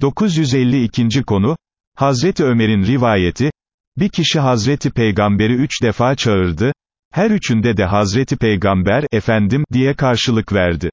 952. konu, Hazreti Ömer'in rivayeti, bir kişi Hazreti Peygamber'i üç defa çağırdı, her üçünde de Hazreti Peygamber, efendim, diye karşılık verdi.